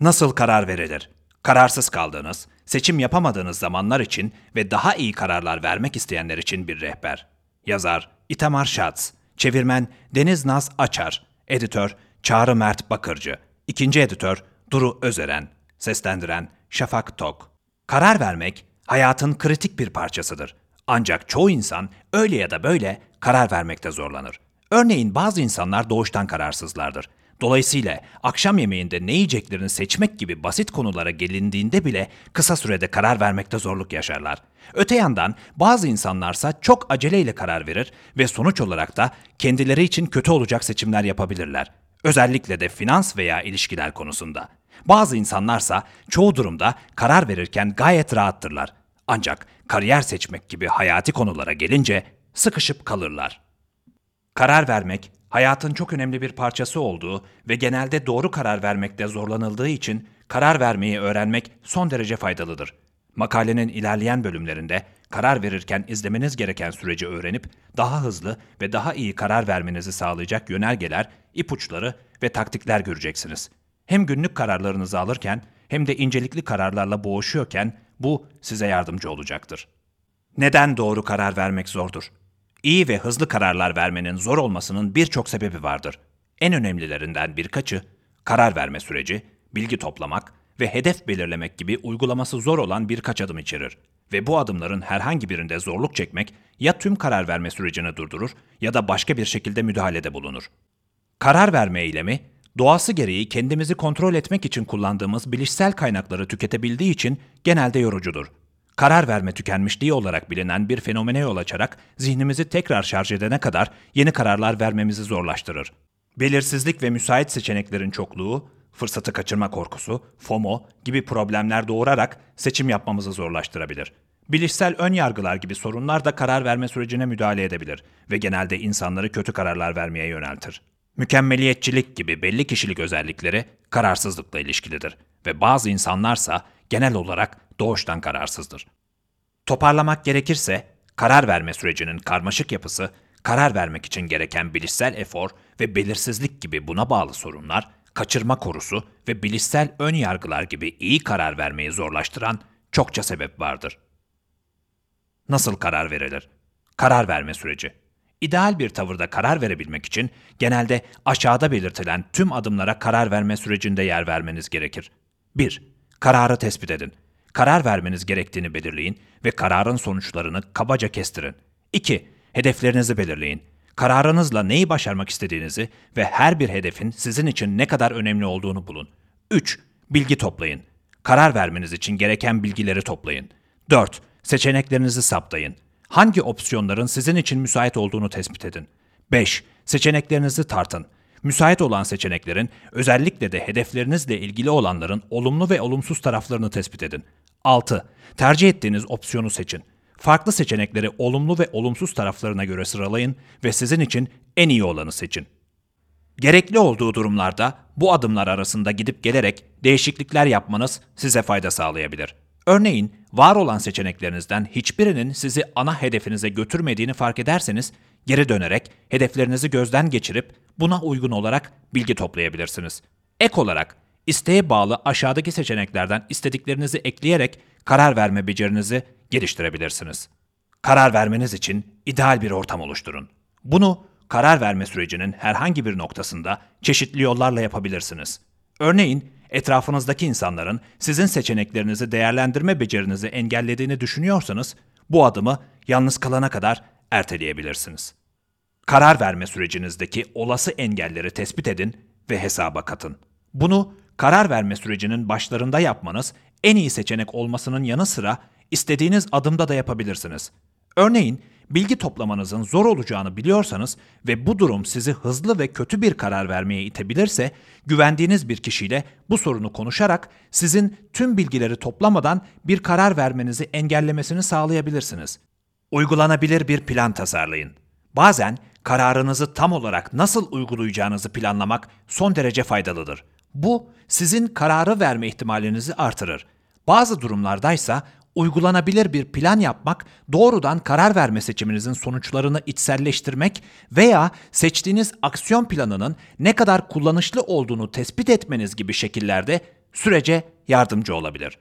Nasıl karar verilir? Kararsız kaldığınız, seçim yapamadığınız zamanlar için ve daha iyi kararlar vermek isteyenler için bir rehber. Yazar İtamar Şats, çevirmen Deniz Naz Açar, editör Çağrı Mert Bakırcı, ikinci editör Duru Özeren, seslendiren Şafak Tok. Karar vermek hayatın kritik bir parçasıdır. Ancak çoğu insan öyle ya da böyle karar vermekte zorlanır. Örneğin bazı insanlar doğuştan kararsızlardır. Dolayısıyla akşam yemeğinde ne yiyeceklerini seçmek gibi basit konulara gelindiğinde bile kısa sürede karar vermekte zorluk yaşarlar. Öte yandan bazı insanlarsa çok aceleyle karar verir ve sonuç olarak da kendileri için kötü olacak seçimler yapabilirler. Özellikle de finans veya ilişkiler konusunda. Bazı insanlarsa çoğu durumda karar verirken gayet rahattırlar. Ancak kariyer seçmek gibi hayati konulara gelince sıkışıp kalırlar. Karar vermek, hayatın çok önemli bir parçası olduğu ve genelde doğru karar vermekte zorlanıldığı için karar vermeyi öğrenmek son derece faydalıdır. Makalenin ilerleyen bölümlerinde karar verirken izlemeniz gereken süreci öğrenip daha hızlı ve daha iyi karar vermenizi sağlayacak yönergeler, ipuçları ve taktikler göreceksiniz. Hem günlük kararlarınızı alırken hem de incelikli kararlarla boğuşuyorken bu size yardımcı olacaktır. Neden doğru karar vermek zordur? İyi ve hızlı kararlar vermenin zor olmasının birçok sebebi vardır. En önemlilerinden birkaçı karar verme süreci, bilgi toplamak ve hedef belirlemek gibi uygulaması zor olan birkaç adım içerir. Ve bu adımların herhangi birinde zorluk çekmek ya tüm karar verme sürecini durdurur ya da başka bir şekilde müdahalede bulunur. Karar verme eylemi, doğası gereği kendimizi kontrol etmek için kullandığımız bilişsel kaynakları tüketebildiği için genelde yorucudur. Karar verme tükenmişliği olarak bilinen bir fenomene yol açarak zihnimizi tekrar şarj edene kadar yeni kararlar vermemizi zorlaştırır. Belirsizlik ve müsait seçeneklerin çokluğu, fırsatı kaçırma korkusu, FOMO gibi problemler doğurarak seçim yapmamızı zorlaştırabilir. Bilişsel ön yargılar gibi sorunlar da karar verme sürecine müdahale edebilir ve genelde insanları kötü kararlar vermeye yöneltir. Mükemmeliyetçilik gibi belli kişilik özellikleri kararsızlıkla ilişkilidir ve bazı insanlarsa genel olarak doğuştan kararsızdır. Toparlamak gerekirse, karar verme sürecinin karmaşık yapısı, karar vermek için gereken bilişsel efor ve belirsizlik gibi buna bağlı sorunlar, kaçırma korusu ve bilişsel ön yargılar gibi iyi karar vermeyi zorlaştıran çokça sebep vardır. Nasıl karar verilir? Karar verme süreci. İdeal bir tavırda karar verebilmek için genelde aşağıda belirtilen tüm adımlara karar verme sürecinde yer vermeniz gerekir. 1. Kararı tespit edin. Karar vermeniz gerektiğini belirleyin ve kararın sonuçlarını kabaca kestirin. 2. Hedeflerinizi belirleyin. Kararınızla neyi başarmak istediğinizi ve her bir hedefin sizin için ne kadar önemli olduğunu bulun. 3. Bilgi toplayın. Karar vermeniz için gereken bilgileri toplayın. 4. Seçeneklerinizi saptayın. Hangi opsiyonların sizin için müsait olduğunu tespit edin. 5. Seçeneklerinizi tartın. Müsait olan seçeneklerin, özellikle de hedeflerinizle ilgili olanların olumlu ve olumsuz taraflarını tespit edin. 6. Tercih ettiğiniz opsiyonu seçin. Farklı seçenekleri olumlu ve olumsuz taraflarına göre sıralayın ve sizin için en iyi olanı seçin. Gerekli olduğu durumlarda bu adımlar arasında gidip gelerek değişiklikler yapmanız size fayda sağlayabilir. Örneğin, var olan seçeneklerinizden hiçbirinin sizi ana hedefinize götürmediğini fark ederseniz, geri dönerek hedeflerinizi gözden geçirip buna uygun olarak bilgi toplayabilirsiniz. Ek olarak, isteğe bağlı aşağıdaki seçeneklerden istediklerinizi ekleyerek karar verme becerinizi geliştirebilirsiniz. Karar vermeniz için ideal bir ortam oluşturun. Bunu karar verme sürecinin herhangi bir noktasında çeşitli yollarla yapabilirsiniz. Örneğin, etrafınızdaki insanların sizin seçeneklerinizi değerlendirme becerinizi engellediğini düşünüyorsanız, bu adımı yalnız kalana kadar erteleyebilirsiniz. Karar verme sürecinizdeki olası engelleri tespit edin ve hesaba katın. Bunu karar verme sürecinin başlarında yapmanız en iyi seçenek olmasının yanı sıra istediğiniz adımda da yapabilirsiniz. Örneğin bilgi toplamanızın zor olacağını biliyorsanız ve bu durum sizi hızlı ve kötü bir karar vermeye itebilirse, güvendiğiniz bir kişiyle bu sorunu konuşarak sizin tüm bilgileri toplamadan bir karar vermenizi engellemesini sağlayabilirsiniz. Uygulanabilir bir plan tasarlayın. Bazen kararınızı tam olarak nasıl uygulayacağınızı planlamak son derece faydalıdır. Bu sizin kararı verme ihtimalinizi artırır. Bazı durumlardaysa uygulanabilir bir plan yapmak, doğrudan karar verme seçiminizin sonuçlarını içselleştirmek veya seçtiğiniz aksiyon planının ne kadar kullanışlı olduğunu tespit etmeniz gibi şekillerde sürece yardımcı olabilir.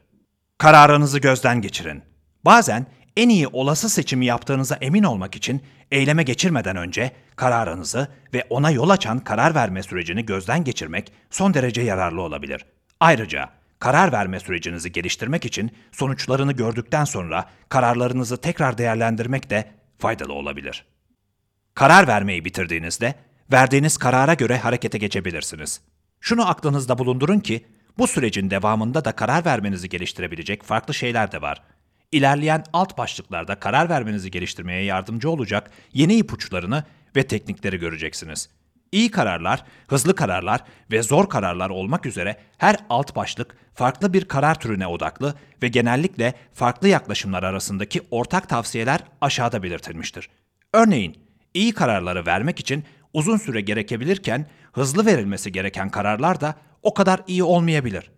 Kararınızı gözden geçirin. Bazen en iyi olası seçimi yaptığınıza emin olmak için eyleme geçirmeden önce kararınızı ve ona yol açan karar verme sürecini gözden geçirmek son derece yararlı olabilir. Ayrıca karar verme sürecinizi geliştirmek için sonuçlarını gördükten sonra kararlarınızı tekrar değerlendirmek de faydalı olabilir. Karar vermeyi bitirdiğinizde verdiğiniz karara göre harekete geçebilirsiniz. Şunu aklınızda bulundurun ki bu sürecin devamında da karar vermenizi geliştirebilecek farklı şeyler de var. İlerleyen alt başlıklarda karar vermenizi geliştirmeye yardımcı olacak yeni ipuçlarını ve teknikleri göreceksiniz. İyi kararlar, hızlı kararlar ve zor kararlar olmak üzere her alt başlık farklı bir karar türüne odaklı ve genellikle farklı yaklaşımlar arasındaki ortak tavsiyeler aşağıda belirtilmiştir. Örneğin, iyi kararları vermek için uzun süre gerekebilirken hızlı verilmesi gereken kararlar da o kadar iyi olmayabilir.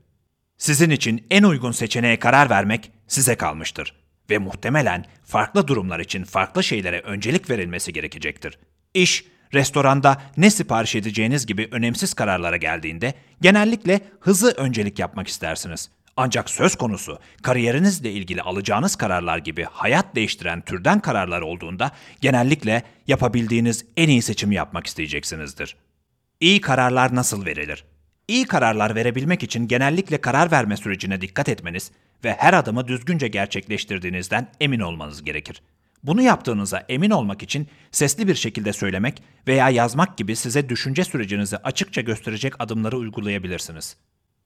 Sizin için en uygun seçeneğe karar vermek size kalmıştır ve muhtemelen farklı durumlar için farklı şeylere öncelik verilmesi gerekecektir. İş, restoranda ne sipariş edeceğiniz gibi önemsiz kararlara geldiğinde genellikle hızı öncelik yapmak istersiniz. Ancak söz konusu kariyerinizle ilgili alacağınız kararlar gibi hayat değiştiren türden kararlar olduğunda genellikle yapabildiğiniz en iyi seçimi yapmak isteyeceksinizdir. İyi kararlar nasıl verilir? İyi kararlar verebilmek için genellikle karar verme sürecine dikkat etmeniz ve her adımı düzgünce gerçekleştirdiğinizden emin olmanız gerekir. Bunu yaptığınıza emin olmak için sesli bir şekilde söylemek veya yazmak gibi size düşünce sürecinizi açıkça gösterecek adımları uygulayabilirsiniz.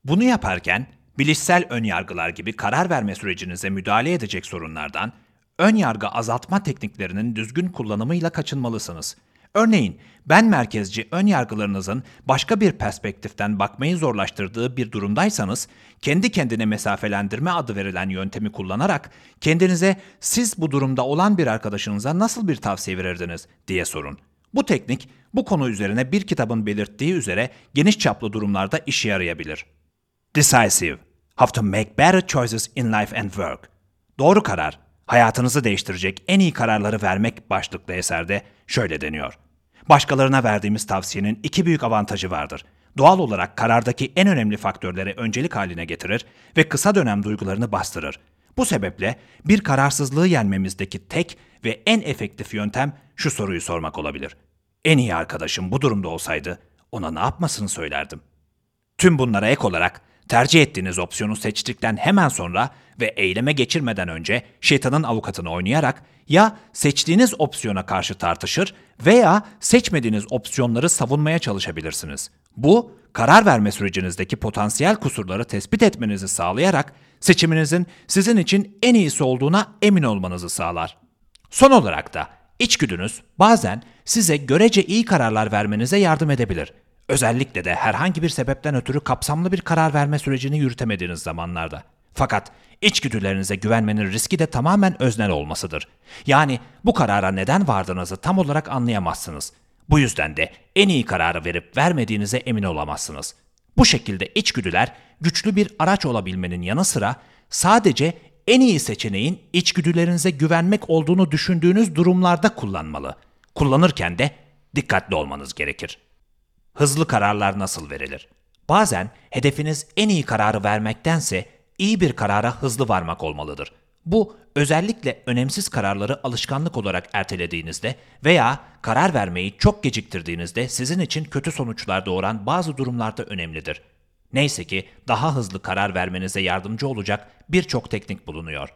Bunu yaparken bilişsel önyargılar gibi karar verme sürecinize müdahale edecek sorunlardan, ön yargı azaltma tekniklerinin düzgün kullanımıyla kaçınmalısınız. Örneğin, ben merkezci ön yargılarınızın başka bir perspektiften bakmayı zorlaştırdığı bir durumdaysanız, kendi kendine mesafelendirme adı verilen yöntemi kullanarak kendinize siz bu durumda olan bir arkadaşınıza nasıl bir tavsiye verirdiniz diye sorun. Bu teknik, bu konu üzerine bir kitabın belirttiği üzere geniş çaplı durumlarda işe yarayabilir. Decisive. How to make better choices in life and work. Doğru karar, hayatınızı değiştirecek en iyi kararları vermek başlıklı eserde şöyle deniyor. Başkalarına verdiğimiz tavsiyenin iki büyük avantajı vardır. Doğal olarak karardaki en önemli faktörleri öncelik haline getirir ve kısa dönem duygularını bastırır. Bu sebeple bir kararsızlığı yenmemizdeki tek ve en efektif yöntem şu soruyu sormak olabilir. En iyi arkadaşım bu durumda olsaydı ona ne yapmasını söylerdim. Tüm bunlara ek olarak tercih ettiğiniz opsiyonu seçtikten hemen sonra ve eyleme geçirmeden önce şeytanın avukatını oynayarak ya seçtiğiniz opsiyona karşı tartışır veya seçmediğiniz opsiyonları savunmaya çalışabilirsiniz. Bu, karar verme sürecinizdeki potansiyel kusurları tespit etmenizi sağlayarak seçiminizin sizin için en iyisi olduğuna emin olmanızı sağlar. Son olarak da içgüdünüz bazen size görece iyi kararlar vermenize yardım edebilir. Özellikle de herhangi bir sebepten ötürü kapsamlı bir karar verme sürecini yürütemediğiniz zamanlarda. Fakat içgüdülerinize güvenmenin riski de tamamen öznel olmasıdır. Yani bu karara neden vardığınızı tam olarak anlayamazsınız. Bu yüzden de en iyi kararı verip vermediğinize emin olamazsınız. Bu şekilde içgüdüler güçlü bir araç olabilmenin yanı sıra sadece en iyi seçeneğin içgüdülerinize güvenmek olduğunu düşündüğünüz durumlarda kullanmalı. Kullanırken de dikkatli olmanız gerekir. Hızlı kararlar nasıl verilir? Bazen hedefiniz en iyi kararı vermektense iyi bir karara hızlı varmak olmalıdır. Bu özellikle önemsiz kararları alışkanlık olarak ertelediğinizde veya karar vermeyi çok geciktirdiğinizde sizin için kötü sonuçlar doğuran bazı durumlarda önemlidir. Neyse ki daha hızlı karar vermenize yardımcı olacak birçok teknik bulunuyor.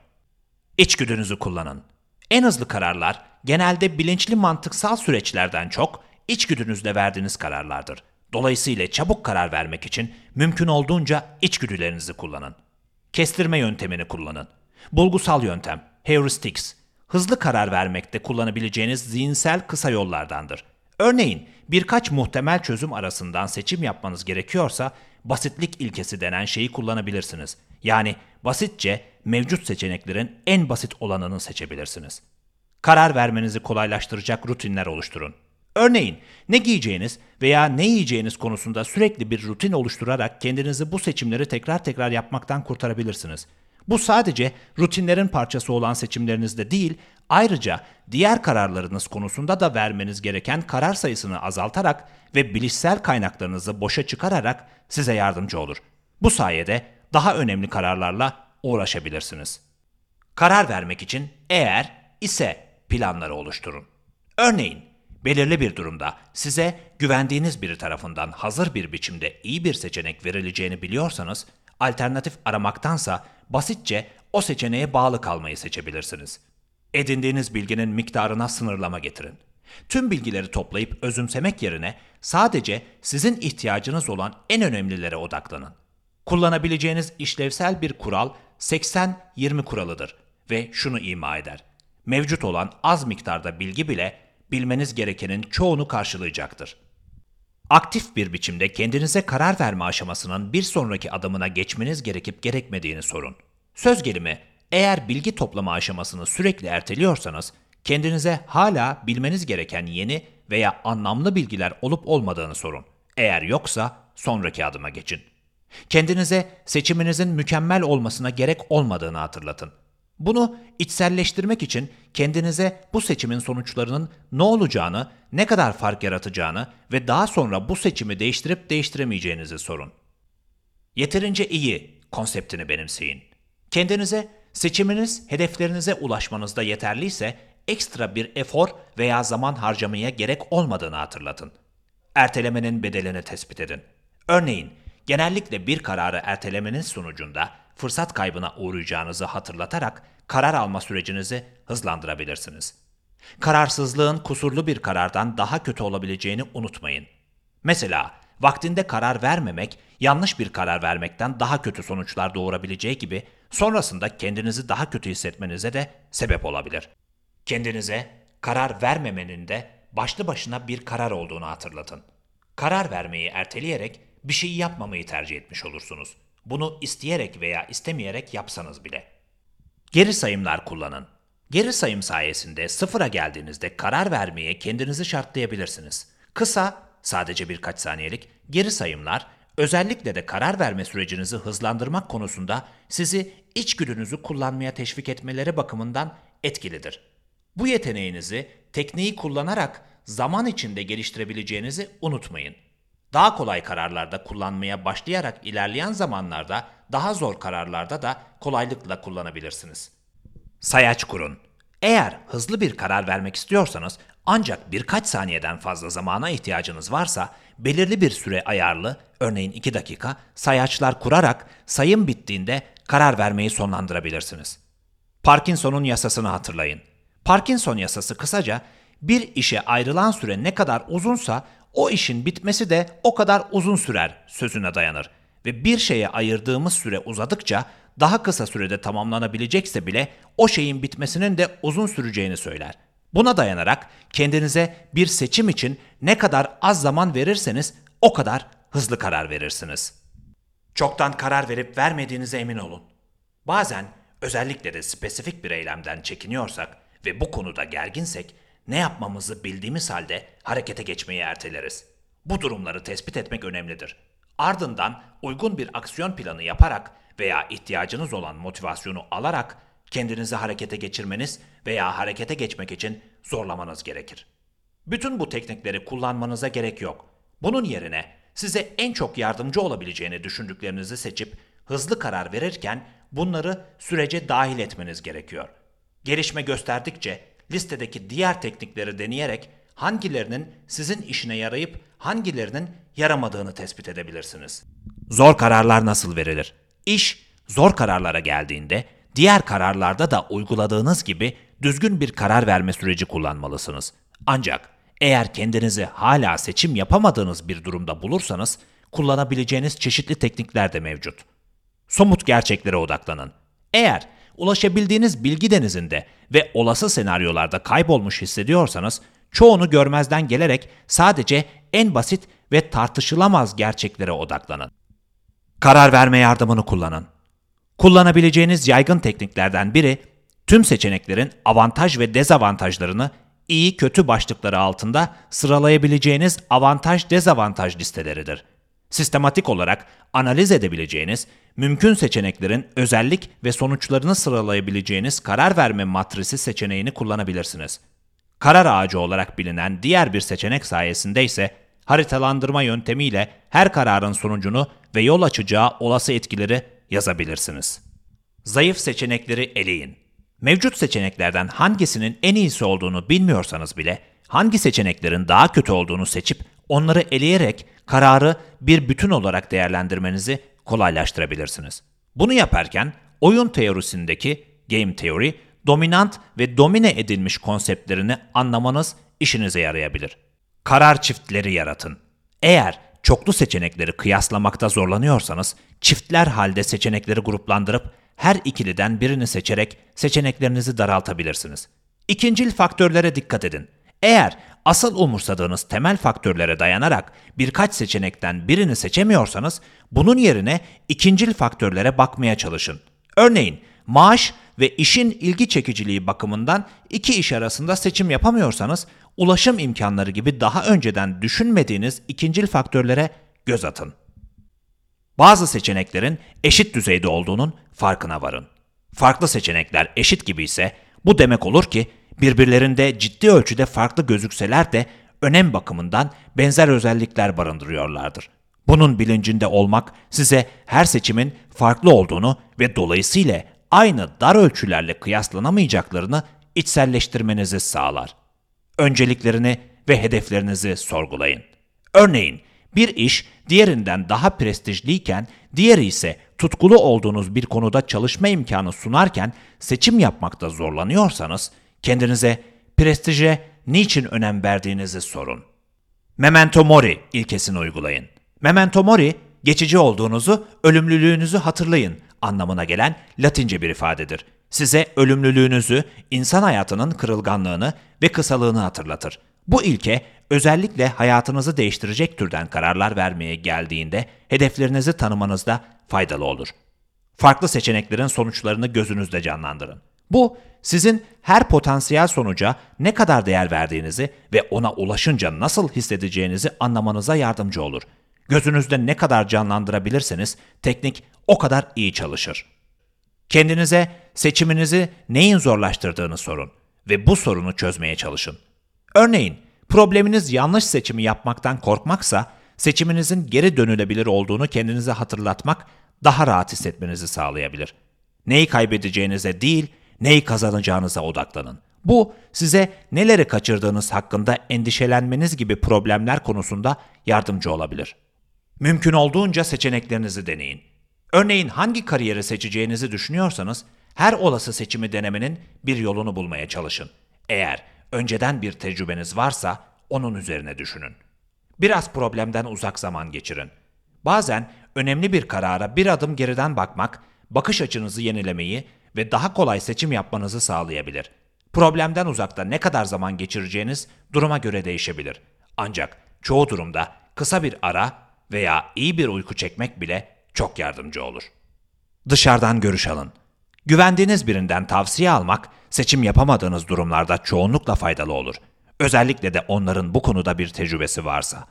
İçgüdünüzü kullanın. En hızlı kararlar genelde bilinçli mantıksal süreçlerden çok içgüdünüzle verdiğiniz kararlardır. Dolayısıyla çabuk karar vermek için mümkün olduğunca içgüdülerinizi kullanın. Kestirme yöntemini kullanın. Bulgusal yöntem, heuristics, hızlı karar vermekte kullanabileceğiniz zihinsel kısa yollardandır. Örneğin birkaç muhtemel çözüm arasından seçim yapmanız gerekiyorsa basitlik ilkesi denen şeyi kullanabilirsiniz. Yani basitçe mevcut seçeneklerin en basit olanını seçebilirsiniz. Karar vermenizi kolaylaştıracak rutinler oluşturun. Örneğin ne giyeceğiniz veya ne yiyeceğiniz konusunda sürekli bir rutin oluşturarak kendinizi bu seçimleri tekrar tekrar yapmaktan kurtarabilirsiniz. Bu sadece rutinlerin parçası olan seçimlerinizde değil, ayrıca diğer kararlarınız konusunda da vermeniz gereken karar sayısını azaltarak ve bilişsel kaynaklarınızı boşa çıkararak size yardımcı olur. Bu sayede daha önemli kararlarla uğraşabilirsiniz. Karar vermek için eğer ise planları oluşturun. Örneğin belirli bir durumda size güvendiğiniz biri tarafından hazır bir biçimde iyi bir seçenek verileceğini biliyorsanız alternatif aramaktansa basitçe o seçeneğe bağlı kalmayı seçebilirsiniz. Edindiğiniz bilginin miktarına sınırlama getirin. Tüm bilgileri toplayıp özümsemek yerine sadece sizin ihtiyacınız olan en önemlilere odaklanın. Kullanabileceğiniz işlevsel bir kural 80-20 kuralıdır ve şunu ima eder. Mevcut olan az miktarda bilgi bile bilmeniz gerekenin çoğunu karşılayacaktır. Aktif bir biçimde kendinize karar verme aşamasının bir sonraki adımına geçmeniz gerekip gerekmediğini sorun. Söz gelimi, eğer bilgi toplama aşamasını sürekli erteliyorsanız, kendinize hala bilmeniz gereken yeni veya anlamlı bilgiler olup olmadığını sorun. Eğer yoksa sonraki adıma geçin. Kendinize seçiminizin mükemmel olmasına gerek olmadığını hatırlatın. Bunu içselleştirmek için kendinize bu seçimin sonuçlarının ne olacağını, ne kadar fark yaratacağını ve daha sonra bu seçimi değiştirip değiştiremeyeceğinizi sorun. Yeterince iyi konseptini benimseyin. Kendinize seçiminiz hedeflerinize ulaşmanızda yeterliyse ekstra bir efor veya zaman harcamaya gerek olmadığını hatırlatın. Ertelemenin bedelini tespit edin. Örneğin, genellikle bir kararı ertelemenin sonucunda fırsat kaybına uğrayacağınızı hatırlatarak karar alma sürecinizi hızlandırabilirsiniz. Kararsızlığın kusurlu bir karardan daha kötü olabileceğini unutmayın. Mesela vaktinde karar vermemek, yanlış bir karar vermekten daha kötü sonuçlar doğurabileceği gibi sonrasında kendinizi daha kötü hissetmenize de sebep olabilir. Kendinize karar vermemenin de başlı başına bir karar olduğunu hatırlatın. Karar vermeyi erteleyerek bir şeyi yapmamayı tercih etmiş olursunuz. Bunu isteyerek veya istemeyerek yapsanız bile. Geri sayımlar kullanın. Geri sayım sayesinde sıfıra geldiğinizde karar vermeye kendinizi şartlayabilirsiniz. Kısa, sadece birkaç saniyelik geri sayımlar özellikle de karar verme sürecinizi hızlandırmak konusunda sizi içgüdünüzü kullanmaya teşvik etmeleri bakımından etkilidir. Bu yeteneğinizi tekniği kullanarak zaman içinde geliştirebileceğinizi unutmayın. Daha kolay kararlarda kullanmaya başlayarak ilerleyen zamanlarda daha zor kararlarda da kolaylıkla kullanabilirsiniz. Sayaç kurun. Eğer hızlı bir karar vermek istiyorsanız ancak birkaç saniyeden fazla zamana ihtiyacınız varsa belirli bir süre ayarlı, örneğin 2 dakika, sayaçlar kurarak sayım bittiğinde karar vermeyi sonlandırabilirsiniz. Parkinson'un yasasını hatırlayın. Parkinson yasası kısaca bir işe ayrılan süre ne kadar uzunsa o işin bitmesi de o kadar uzun sürer sözüne dayanır ve bir şeye ayırdığımız süre uzadıkça daha kısa sürede tamamlanabilecekse bile o şeyin bitmesinin de uzun süreceğini söyler. Buna dayanarak kendinize bir seçim için ne kadar az zaman verirseniz o kadar hızlı karar verirsiniz. Çoktan karar verip vermediğinize emin olun. Bazen özellikle de spesifik bir eylemden çekiniyorsak ve bu konuda gerginsek ne yapmamızı bildiğimiz halde harekete geçmeyi erteleriz. Bu durumları tespit etmek önemlidir. Ardından uygun bir aksiyon planı yaparak veya ihtiyacınız olan motivasyonu alarak kendinizi harekete geçirmeniz veya harekete geçmek için zorlamanız gerekir. Bütün bu teknikleri kullanmanıza gerek yok. Bunun yerine size en çok yardımcı olabileceğini düşündüklerinizi seçip hızlı karar verirken bunları sürece dahil etmeniz gerekiyor. Gelişme gösterdikçe listedeki diğer teknikleri deneyerek hangilerinin sizin işine yarayıp hangilerinin yaramadığını tespit edebilirsiniz. Zor kararlar nasıl verilir? İş zor kararlara geldiğinde diğer kararlarda da uyguladığınız gibi düzgün bir karar verme süreci kullanmalısınız. Ancak eğer kendinizi hala seçim yapamadığınız bir durumda bulursanız kullanabileceğiniz çeşitli teknikler de mevcut. Somut gerçeklere odaklanın. Eğer ulaşabildiğiniz bilgi denizinde ve olası senaryolarda kaybolmuş hissediyorsanız çoğunu görmezden gelerek sadece en basit ve tartışılamaz gerçeklere odaklanın. Karar verme yardımını kullanın. Kullanabileceğiniz yaygın tekniklerden biri tüm seçeneklerin avantaj ve dezavantajlarını iyi kötü başlıkları altında sıralayabileceğiniz avantaj dezavantaj listeleridir. Sistematik olarak analiz edebileceğiniz, mümkün seçeneklerin özellik ve sonuçlarını sıralayabileceğiniz karar verme matrisi seçeneğini kullanabilirsiniz. Karar ağacı olarak bilinen diğer bir seçenek sayesinde ise haritalandırma yöntemiyle her kararın sonucunu ve yol açacağı olası etkileri yazabilirsiniz. Zayıf seçenekleri eleyin. Mevcut seçeneklerden hangisinin en iyisi olduğunu bilmiyorsanız bile hangi seçeneklerin daha kötü olduğunu seçip onları eleyerek kararı bir bütün olarak değerlendirmenizi kolaylaştırabilirsiniz. Bunu yaparken oyun teorisindeki game theory, dominant ve domine edilmiş konseptlerini anlamanız işinize yarayabilir. Karar çiftleri yaratın. Eğer çoklu seçenekleri kıyaslamakta zorlanıyorsanız, çiftler halde seçenekleri gruplandırıp her ikiliden birini seçerek seçeneklerinizi daraltabilirsiniz. İkincil faktörlere dikkat edin. Eğer asıl umursadığınız temel faktörlere dayanarak birkaç seçenekten birini seçemiyorsanız, bunun yerine ikincil faktörlere bakmaya çalışın. Örneğin, maaş ve işin ilgi çekiciliği bakımından iki iş arasında seçim yapamıyorsanız, ulaşım imkanları gibi daha önceden düşünmediğiniz ikincil faktörlere göz atın. Bazı seçeneklerin eşit düzeyde olduğunun farkına varın. Farklı seçenekler eşit gibi ise bu demek olur ki birbirlerinde ciddi ölçüde farklı gözükseler de önem bakımından benzer özellikler barındırıyorlardır. Bunun bilincinde olmak size her seçimin farklı olduğunu ve dolayısıyla aynı dar ölçülerle kıyaslanamayacaklarını içselleştirmenizi sağlar. Önceliklerini ve hedeflerinizi sorgulayın. Örneğin bir iş diğerinden daha prestijliyken, diğeri ise tutkulu olduğunuz bir konuda çalışma imkanı sunarken seçim yapmakta zorlanıyorsanız, kendinize prestije niçin önem verdiğinizi sorun. Memento mori ilkesini uygulayın. Memento mori, geçici olduğunuzu, ölümlülüğünüzü hatırlayın anlamına gelen Latince bir ifadedir. Size ölümlülüğünüzü, insan hayatının kırılganlığını ve kısalığını hatırlatır. Bu ilke özellikle hayatınızı değiştirecek türden kararlar vermeye geldiğinde hedeflerinizi tanımanızda faydalı olur. Farklı seçeneklerin sonuçlarını gözünüzde canlandırın. Bu sizin her potansiyel sonuca ne kadar değer verdiğinizi ve ona ulaşınca nasıl hissedeceğinizi anlamanıza yardımcı olur. Gözünüzde ne kadar canlandırabilirseniz teknik o kadar iyi çalışır. Kendinize seçiminizi neyin zorlaştırdığını sorun ve bu sorunu çözmeye çalışın. Örneğin, probleminiz yanlış seçimi yapmaktan korkmaksa, seçiminizin geri dönülebilir olduğunu kendinize hatırlatmak daha rahat hissetmenizi sağlayabilir. Neyi kaybedeceğinize değil, neyi kazanacağınıza odaklanın. Bu size neleri kaçırdığınız hakkında endişelenmeniz gibi problemler konusunda yardımcı olabilir. Mümkün olduğunca seçeneklerinizi deneyin. Örneğin hangi kariyeri seçeceğinizi düşünüyorsanız her olası seçimi denemenin bir yolunu bulmaya çalışın. Eğer önceden bir tecrübeniz varsa onun üzerine düşünün. Biraz problemden uzak zaman geçirin. Bazen önemli bir karara bir adım geriden bakmak, bakış açınızı yenilemeyi ve daha kolay seçim yapmanızı sağlayabilir. Problemden uzakta ne kadar zaman geçireceğiniz duruma göre değişebilir. Ancak çoğu durumda kısa bir ara veya iyi bir uyku çekmek bile çok yardımcı olur. Dışarıdan görüş alın. Güvendiğiniz birinden tavsiye almak, seçim yapamadığınız durumlarda çoğunlukla faydalı olur. Özellikle de onların bu konuda bir tecrübesi varsa.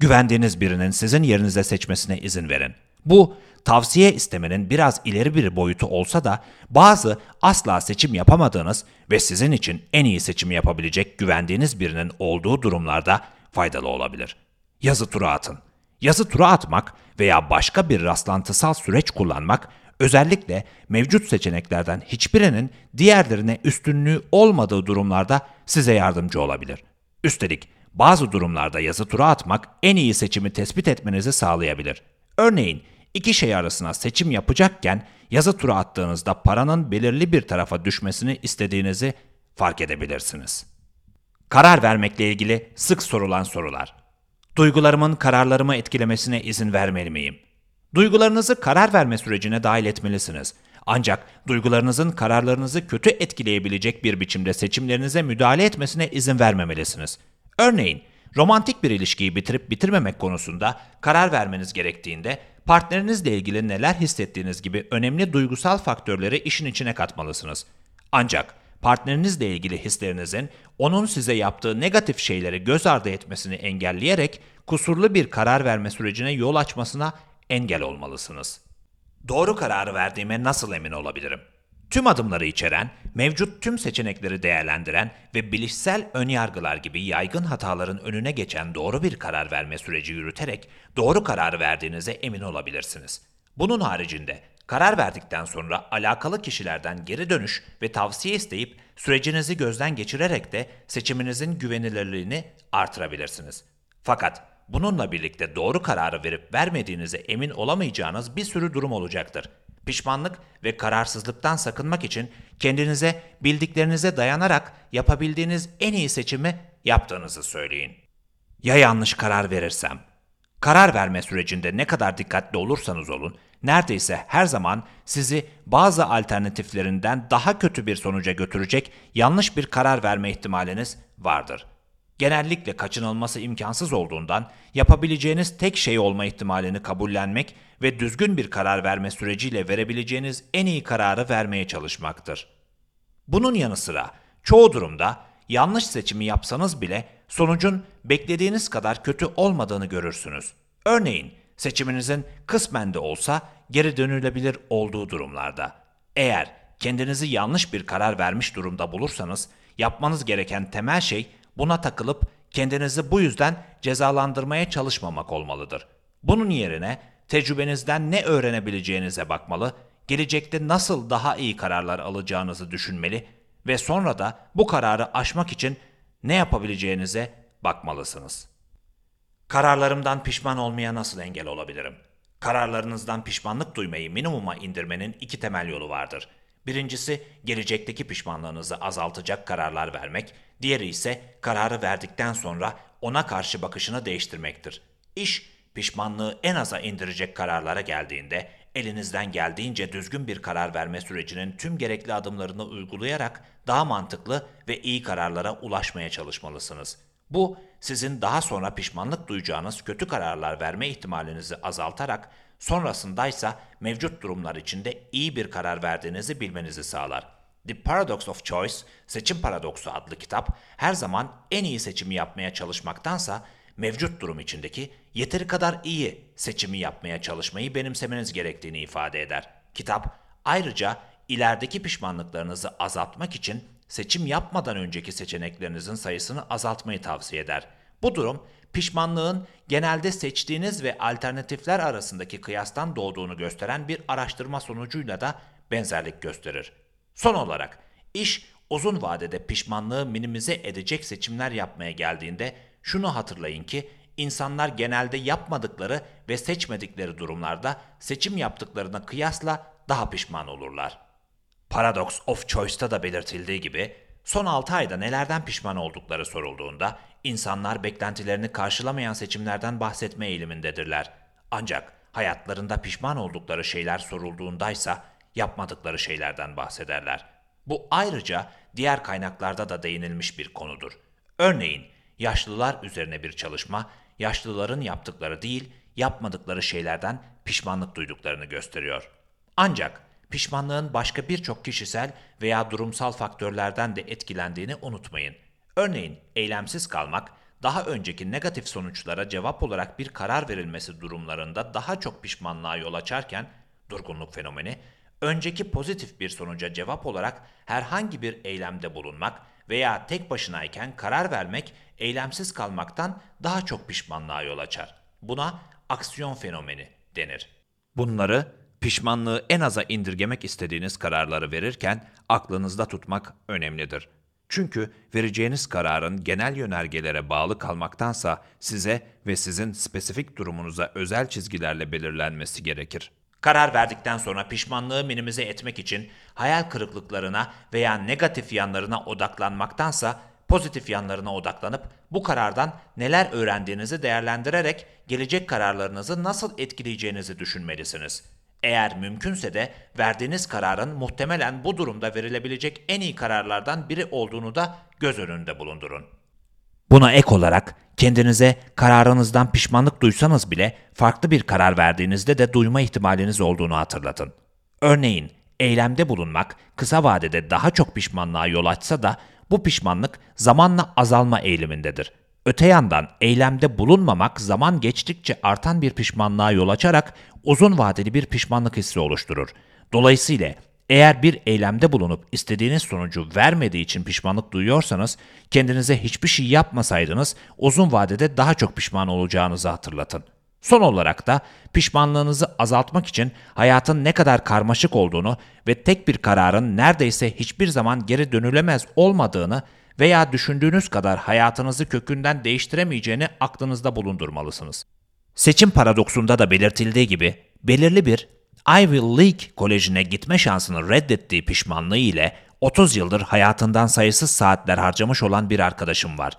Güvendiğiniz birinin sizin yerinize seçmesine izin verin. Bu, tavsiye istemenin biraz ileri bir boyutu olsa da bazı asla seçim yapamadığınız ve sizin için en iyi seçimi yapabilecek güvendiğiniz birinin olduğu durumlarda faydalı olabilir. Yazı tura atın. Yazı tura atmak veya başka bir rastlantısal süreç kullanmak özellikle mevcut seçeneklerden hiçbirinin diğerlerine üstünlüğü olmadığı durumlarda size yardımcı olabilir. Üstelik bazı durumlarda yazı tura atmak en iyi seçimi tespit etmenizi sağlayabilir. Örneğin iki şey arasına seçim yapacakken yazı tura attığınızda paranın belirli bir tarafa düşmesini istediğinizi fark edebilirsiniz. Karar vermekle ilgili sık sorulan sorular. Duygularımın kararlarımı etkilemesine izin vermeli miyim? Duygularınızı karar verme sürecine dahil etmelisiniz. Ancak duygularınızın kararlarınızı kötü etkileyebilecek bir biçimde seçimlerinize müdahale etmesine izin vermemelisiniz. Örneğin, romantik bir ilişkiyi bitirip bitirmemek konusunda karar vermeniz gerektiğinde partnerinizle ilgili neler hissettiğiniz gibi önemli duygusal faktörleri işin içine katmalısınız. Ancak partnerinizle ilgili hislerinizin onun size yaptığı negatif şeyleri göz ardı etmesini engelleyerek kusurlu bir karar verme sürecine yol açmasına engel olmalısınız. Doğru kararı verdiğime nasıl emin olabilirim? Tüm adımları içeren, mevcut tüm seçenekleri değerlendiren ve bilişsel önyargılar gibi yaygın hataların önüne geçen doğru bir karar verme süreci yürüterek doğru kararı verdiğinize emin olabilirsiniz. Bunun haricinde karar verdikten sonra alakalı kişilerden geri dönüş ve tavsiye isteyip sürecinizi gözden geçirerek de seçiminizin güvenilirliğini artırabilirsiniz. Fakat bununla birlikte doğru kararı verip vermediğinize emin olamayacağınız bir sürü durum olacaktır. Pişmanlık ve kararsızlıktan sakınmak için kendinize bildiklerinize dayanarak yapabildiğiniz en iyi seçimi yaptığınızı söyleyin. Ya yanlış karar verirsem? Karar verme sürecinde ne kadar dikkatli olursanız olun, neredeyse her zaman sizi bazı alternatiflerinden daha kötü bir sonuca götürecek yanlış bir karar verme ihtimaliniz vardır. Genellikle kaçınılması imkansız olduğundan yapabileceğiniz tek şey olma ihtimalini kabullenmek ve düzgün bir karar verme süreciyle verebileceğiniz en iyi kararı vermeye çalışmaktır. Bunun yanı sıra çoğu durumda yanlış seçimi yapsanız bile sonucun beklediğiniz kadar kötü olmadığını görürsünüz. Örneğin seçiminizin kısmen de olsa geri dönülebilir olduğu durumlarda. Eğer kendinizi yanlış bir karar vermiş durumda bulursanız yapmanız gereken temel şey buna takılıp kendinizi bu yüzden cezalandırmaya çalışmamak olmalıdır. Bunun yerine tecrübenizden ne öğrenebileceğinize bakmalı, gelecekte nasıl daha iyi kararlar alacağınızı düşünmeli ve sonra da bu kararı aşmak için ne yapabileceğinize bakmalısınız. Kararlarımdan pişman olmaya nasıl engel olabilirim? Kararlarınızdan pişmanlık duymayı minimuma indirmenin iki temel yolu vardır. Birincisi gelecekteki pişmanlığınızı azaltacak kararlar vermek, diğeri ise kararı verdikten sonra ona karşı bakışını değiştirmektir. İş pişmanlığı en aza indirecek kararlara geldiğinde elinizden geldiğince düzgün bir karar verme sürecinin tüm gerekli adımlarını uygulayarak daha mantıklı ve iyi kararlara ulaşmaya çalışmalısınız. Bu sizin daha sonra pişmanlık duyacağınız kötü kararlar verme ihtimalinizi azaltarak sonrasındaysa mevcut durumlar içinde iyi bir karar verdiğinizi bilmenizi sağlar. The Paradox of Choice, Seçim Paradoksu adlı kitap her zaman en iyi seçimi yapmaya çalışmaktansa mevcut durum içindeki yeteri kadar iyi seçimi yapmaya çalışmayı benimsemeniz gerektiğini ifade eder. Kitap ayrıca ilerideki pişmanlıklarınızı azaltmak için seçim yapmadan önceki seçeneklerinizin sayısını azaltmayı tavsiye eder. Bu durum pişmanlığın genelde seçtiğiniz ve alternatifler arasındaki kıyastan doğduğunu gösteren bir araştırma sonucuyla da benzerlik gösterir. Son olarak iş uzun vadede pişmanlığı minimize edecek seçimler yapmaya geldiğinde şunu hatırlayın ki insanlar genelde yapmadıkları ve seçmedikleri durumlarda seçim yaptıklarına kıyasla daha pişman olurlar. Paradox of Choice'ta da belirtildiği gibi son 6 ayda nelerden pişman oldukları sorulduğunda insanlar beklentilerini karşılamayan seçimlerden bahsetme eğilimindedirler. Ancak hayatlarında pişman oldukları şeyler sorulduğundaysa yapmadıkları şeylerden bahsederler. Bu ayrıca diğer kaynaklarda da değinilmiş bir konudur. Örneğin yaşlılar üzerine bir çalışma, yaşlıların yaptıkları değil, yapmadıkları şeylerden pişmanlık duyduklarını gösteriyor. Ancak pişmanlığın başka birçok kişisel veya durumsal faktörlerden de etkilendiğini unutmayın. Örneğin eylemsiz kalmak, daha önceki negatif sonuçlara cevap olarak bir karar verilmesi durumlarında daha çok pişmanlığa yol açarken, durgunluk fenomeni, önceki pozitif bir sonuca cevap olarak herhangi bir eylemde bulunmak veya tek başınayken karar vermek eylemsiz kalmaktan daha çok pişmanlığa yol açar. Buna aksiyon fenomeni denir. Bunları pişmanlığı en aza indirgemek istediğiniz kararları verirken aklınızda tutmak önemlidir. Çünkü vereceğiniz kararın genel yönergelere bağlı kalmaktansa size ve sizin spesifik durumunuza özel çizgilerle belirlenmesi gerekir. Karar verdikten sonra pişmanlığı minimize etmek için hayal kırıklıklarına veya negatif yanlarına odaklanmaktansa pozitif yanlarına odaklanıp bu karardan neler öğrendiğinizi değerlendirerek gelecek kararlarınızı nasıl etkileyeceğinizi düşünmelisiniz. Eğer mümkünse de verdiğiniz kararın muhtemelen bu durumda verilebilecek en iyi kararlardan biri olduğunu da göz önünde bulundurun. Buna ek olarak kendinize kararınızdan pişmanlık duysanız bile farklı bir karar verdiğinizde de duyma ihtimaliniz olduğunu hatırlatın. Örneğin eylemde bulunmak kısa vadede daha çok pişmanlığa yol açsa da bu pişmanlık zamanla azalma eğilimindedir. Öte yandan eylemde bulunmamak zaman geçtikçe artan bir pişmanlığa yol açarak uzun vadeli bir pişmanlık hissi oluşturur. Dolayısıyla Eğer bir eylemde bulunup istediğiniz sonucu vermediği için pişmanlık duyuyorsanız, kendinize hiçbir şey yapmasaydınız uzun vadede daha çok pişman olacağınızı hatırlatın. Son olarak da pişmanlığınızı azaltmak için hayatın ne kadar karmaşık olduğunu ve tek bir kararın neredeyse hiçbir zaman geri dönülemez olmadığını veya düşündüğünüz kadar hayatınızı kökünden değiştiremeyeceğini aklınızda bulundurmalısınız. Seçim paradoksunda da belirtildiği gibi belirli bir Ivy League Koleji'ne gitme şansını reddettiği pişmanlığı ile 30 yıldır hayatından sayısız saatler harcamış olan bir arkadaşım var.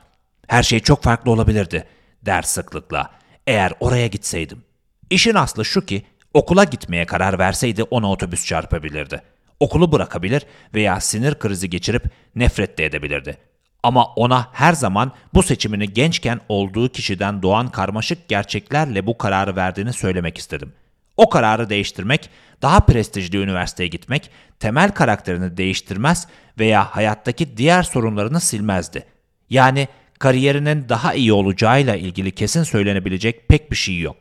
Her şey çok farklı olabilirdi der sıklıkla. Eğer oraya gitseydim. İşin aslı şu ki okula gitmeye karar verseydi ona otobüs çarpabilirdi. Okulu bırakabilir veya sinir krizi geçirip nefret de edebilirdi. Ama ona her zaman bu seçimini gençken olduğu kişiden doğan karmaşık gerçeklerle bu kararı verdiğini söylemek istedim. O kararı değiştirmek, daha prestijli üniversiteye gitmek, temel karakterini değiştirmez veya hayattaki diğer sorunlarını silmezdi. Yani kariyerinin daha iyi olacağıyla ilgili kesin söylenebilecek pek bir şey yok.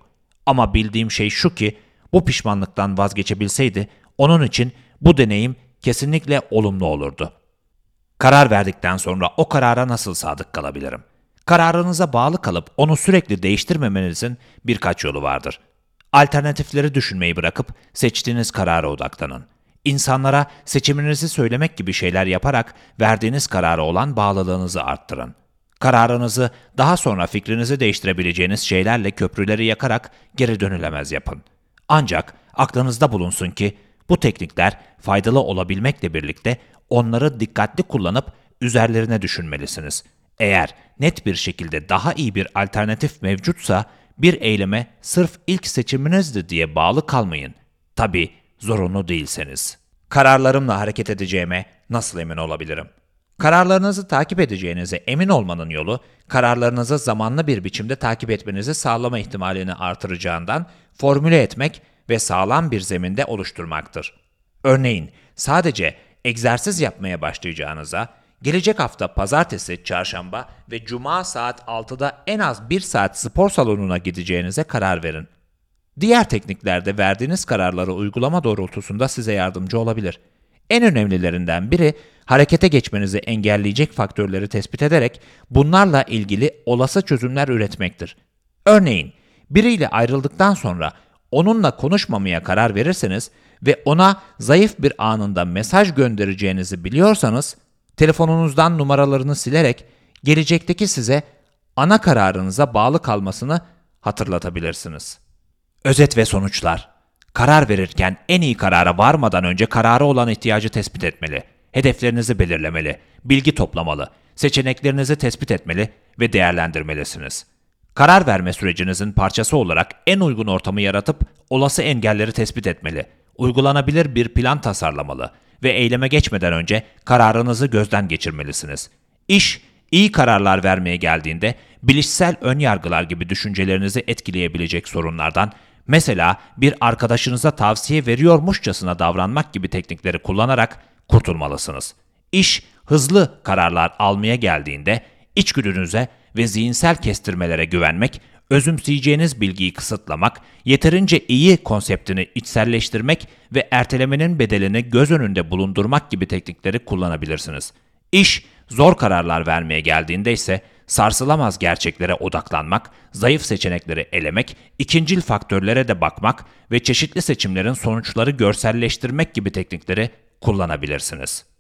Ama bildiğim şey şu ki bu pişmanlıktan vazgeçebilseydi onun için bu deneyim kesinlikle olumlu olurdu. Karar verdikten sonra o karara nasıl sadık kalabilirim? Kararınıza bağlı kalıp onu sürekli değiştirmemenizin birkaç yolu vardır. Alternatifleri düşünmeyi bırakıp seçtiğiniz karara odaklanın. İnsanlara seçiminizi söylemek gibi şeyler yaparak verdiğiniz karara olan bağlılığınızı arttırın. Kararınızı daha sonra fikrinizi değiştirebileceğiniz şeylerle köprüleri yakarak geri dönülemez yapın. Ancak aklınızda bulunsun ki bu teknikler faydalı olabilmekle birlikte onları dikkatli kullanıp üzerlerine düşünmelisiniz. Eğer net bir şekilde daha iyi bir alternatif mevcutsa bir eyleme sırf ilk seçiminizdi diye bağlı kalmayın. Tabi zorunlu değilseniz. Kararlarımla hareket edeceğime nasıl emin olabilirim? Kararlarınızı takip edeceğinize emin olmanın yolu, kararlarınızı zamanlı bir biçimde takip etmenizi sağlama ihtimalini artıracağından formüle etmek ve sağlam bir zeminde oluşturmaktır. Örneğin, sadece egzersiz yapmaya başlayacağınıza, gelecek hafta pazartesi, çarşamba ve cuma saat 6'da en az 1 saat spor salonuna gideceğinize karar verin. Diğer tekniklerde verdiğiniz kararları uygulama doğrultusunda size yardımcı olabilir. En önemlilerinden biri harekete geçmenizi engelleyecek faktörleri tespit ederek bunlarla ilgili olası çözümler üretmektir. Örneğin, biriyle ayrıldıktan sonra onunla konuşmamaya karar verirseniz ve ona zayıf bir anında mesaj göndereceğinizi biliyorsanız, telefonunuzdan numaralarını silerek gelecekteki size ana kararınıza bağlı kalmasını hatırlatabilirsiniz. Özet ve sonuçlar Karar verirken en iyi karara varmadan önce kararı olan ihtiyacı tespit etmeli. Hedeflerinizi belirlemeli, bilgi toplamalı, seçeneklerinizi tespit etmeli ve değerlendirmelisiniz. Karar verme sürecinizin parçası olarak en uygun ortamı yaratıp olası engelleri tespit etmeli, uygulanabilir bir plan tasarlamalı ve eyleme geçmeden önce kararınızı gözden geçirmelisiniz. İş, iyi kararlar vermeye geldiğinde bilişsel ön yargılar gibi düşüncelerinizi etkileyebilecek sorunlardan Mesela bir arkadaşınıza tavsiye veriyormuşçasına davranmak gibi teknikleri kullanarak kurtulmalısınız. İş hızlı kararlar almaya geldiğinde içgüdünüze ve zihinsel kestirmelere güvenmek, özümseyeceğiniz bilgiyi kısıtlamak, yeterince iyi konseptini içselleştirmek ve ertelemenin bedelini göz önünde bulundurmak gibi teknikleri kullanabilirsiniz. İş zor kararlar vermeye geldiğinde ise sarsılamaz gerçeklere odaklanmak, zayıf seçenekleri elemek, ikincil faktörlere de bakmak ve çeşitli seçimlerin sonuçları görselleştirmek gibi teknikleri kullanabilirsiniz.